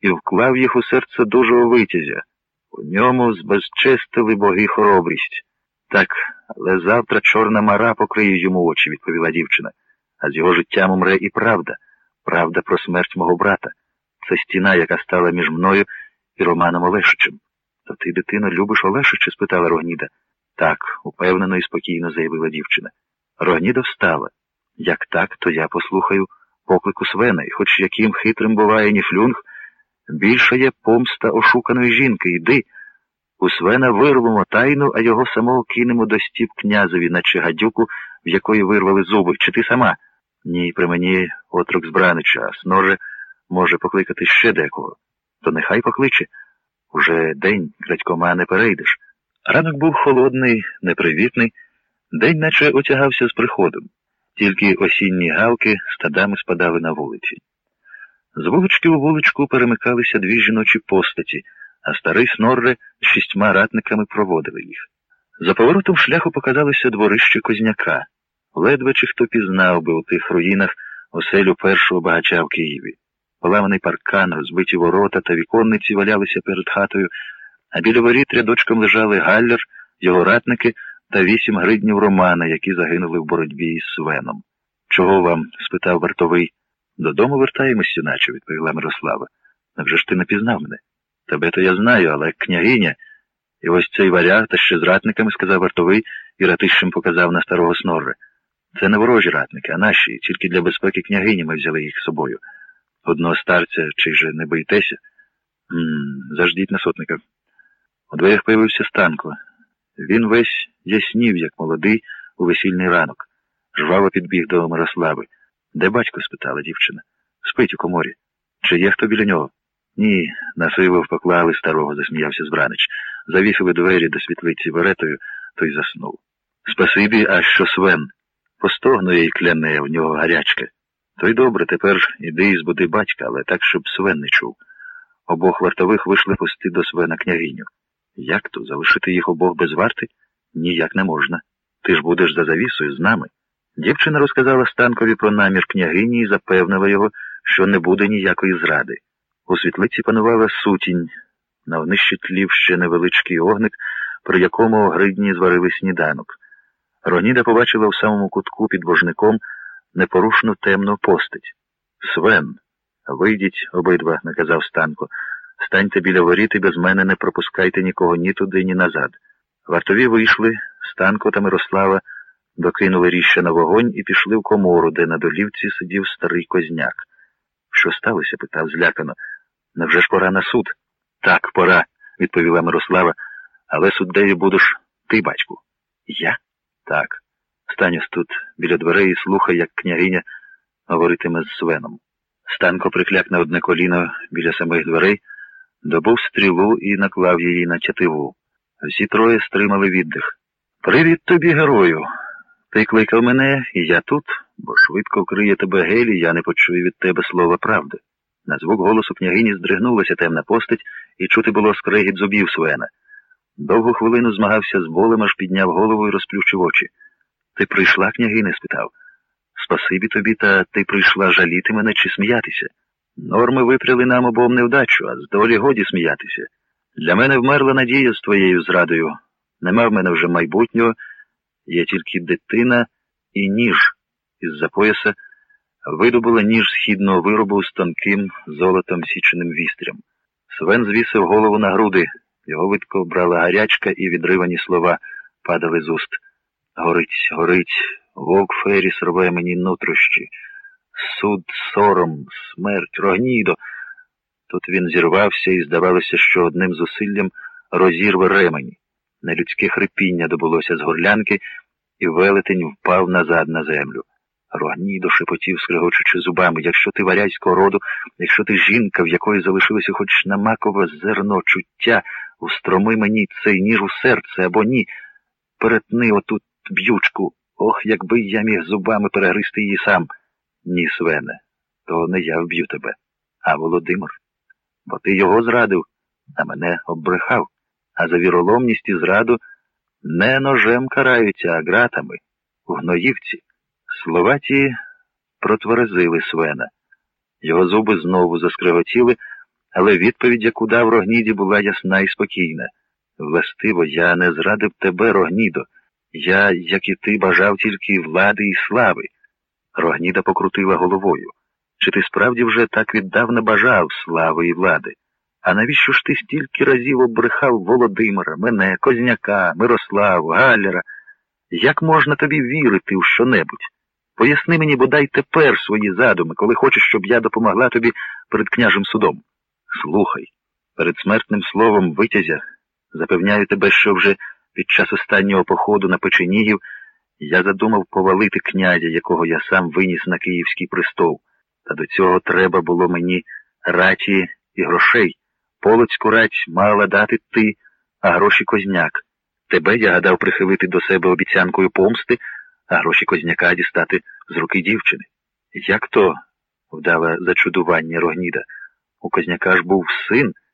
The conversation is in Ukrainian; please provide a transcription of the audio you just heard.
і вклав їх у серце дужого витязя. У ньому збезчестили боги хоробрість. Так, але завтра чорна мара покриє йому очі, відповіла дівчина. А з його життям умре і правда, правда про смерть мого брата. Це стіна, яка стала між мною і Романом Олешичем. То ти, дитино, любиш Олешича? спитала Рогніда. Так, упевнено і спокійно заявила дівчина. Рогніда встала. Як так, то я послухаю поклику Свена, і хоч яким хитрим буває ніфлюнг, більше є помста ошуканої жінки. Йди. У Свена вирвемо тайну, а його самого кинемо до стіп князеві, наче гадюку, в якої вирвали зуби. Чи ти сама? Ні, при мені отрок збранича, а сноже може покликати ще декого. То нехай покличе. Уже день, крадькома, не перейдеш. Ранок був холодний, непривітний, день наче отягався з приходом, тільки осінні галки стадами спадали на вулиці. З вулички у вуличку перемикалися дві жіночі постаті, а старий Снорре з шістьма ратниками проводили їх. За поворотом шляху показалося дворище Козняка. Ледве чи хто пізнав би у тих руїнах оселю першого багача в Києві. Поламаний паркан, розбиті ворота та віконниці валялися перед хатою, а біля воріт рядочком лежали Галлер, його ратники та вісім гриднів Романа, які загинули в боротьбі із Свеном. Чого вам? спитав вартовий. Додому вертаємось, юначе, відповіла Мирослава. Невже ж ти не пізнав мене? Тебе то я знаю, але княгиня. І ось цей варяг та ще з ратниками, сказав вартовий і ратищем показав на старого снорре. Це не ворожі ратники, а наші, тільки для безпеки княгині ми взяли їх з собою. Одного старця, чи же не боїтеся? М заждіть на сотника. У дверях появився Станко. Він весь яснів, як молодий, у весільний ранок. Жваво підбіг до Мирослави. Де батько? спитала дівчина. Спить у коморі. Чи є хто біля нього? Ні, насилу поклали старого, засміявся збранич. Завісили двері до світлиці веретою, той заснув. Спасибі, а що свен? Постогнує й кляне, в нього гарячка. То й добре, тепер іди і збуди батька, але так, щоб свен не чув. Обох вартових вийшли пусти до свена княгиню. Як то, залишити їх обох без варти? Ніяк не можна. Ти ж будеш за завісою з нами. Дівчина розказала Станкові про намір княгині і запевнила його, що не буде ніякої зради. У світлиці панувала сутінь, на внищі тлів ще невеличкий огник, при якому гридні зварили сніданок. Роніда побачила в самому кутку під вожником непорушну темну постать. Свен, вийдіть обидва, наказав Станко. Станьте біля воріт і без мене не пропускайте нікого ні туди, ні назад. Вартові вийшли, Станко та Мирослава докинули ріща на вогонь і пішли в комору, де на долівці сидів старий козняк. Що сталося? питав злякано. Невже ж пора на суд? Так, пора, відповіла Мирослава, але суддею будеш ти, батьку. Я? Так. Стань ось тут біля дверей і слухай, як княгиня говоритиме з Свеном. Станко прикляк на одне коліно біля самих дверей, добув стрілу і наклав її на тятиву. Всі троє стримали віддих. Привіт тобі, герою! Ти кликав мене, і я тут, бо швидко вкриє тебе гелі, я не почую від тебе слова правди. На звук голосу княгині здригнулася темна постать, і чути було скрегіт зубів Свена. Довгу хвилину змагався з болем, аж підняв голову і розплющив очі. Ти прийшла, княгине? спитав. Спасибі тобі, та ти прийшла жаліти мене чи сміятися. Норми випряли нам обом невдачу, а з долі годі сміятися. Для мене вмерла надія з твоєю зрадою. Нема в мене вже майбутнього, є тільки дитина і ніж із-за пояса видобула ніж східного виробу з тонким золотом січеним вістрям. Свен звісив голову на груди, його видко брала гарячка і відривані слова падали з уст. Горить, горить, вовк Феріс рве мені нутрощі. Суд, сором, смерть, рогнідо. Тут він зірвався і здавалося, що одним зусиллям розірве ремені. Нелюдське хрипіння добулося з горлянки, і велетень впав назад на землю. Рогнідо шепотів, скригочучи зубами, якщо ти варязького роду, якщо ти жінка, в якої залишилося хоч намакове зерно чуття, устроми мені цей ніж у серце або ні, перетни отут б'ючку. Ох, якби я міг зубами перегризти її сам. Ні, Свене, то не я вб'ю тебе, а Володимир. Бо ти його зрадив, а мене оббрехав, а за віроломність і зраду не ножем караються, а ґратами у гноївці. Слова ті протверезили Свена. Його зуби знову заскриготіли, але відповідь, яку дав Рогніді, була ясна і спокійна. Властиво, я не зрадив тебе, Рогнідо. Я, як і ти, бажав тільки влади і слави. Рогніда покрутила головою. Чи ти справді вже так віддавна бажав слави і влади? А навіщо ж ти стільки разів обрехав Володимира, мене, Козняка, Мирославу, Галлера? Як можна тобі вірити у що-небудь? Поясни мені бодай тепер свої задуми, коли хочеш, щоб я допомогла тобі перед княжим судом. Слухай, перед смертним словом витязя запевняю тебе, що вже під час останнього походу на печенігів я задумав повалити князя, якого я сам виніс на київський престол. Та до цього треба було мені раті і грошей. Полоцьку рать мала дати ти, а гроші козняк. Тебе я гадав прихилити до себе обіцянкою помсти, а гроші козняка дістати з руки дівчини. Як то, вдала зачудування Рогніда, у козняка ж був син,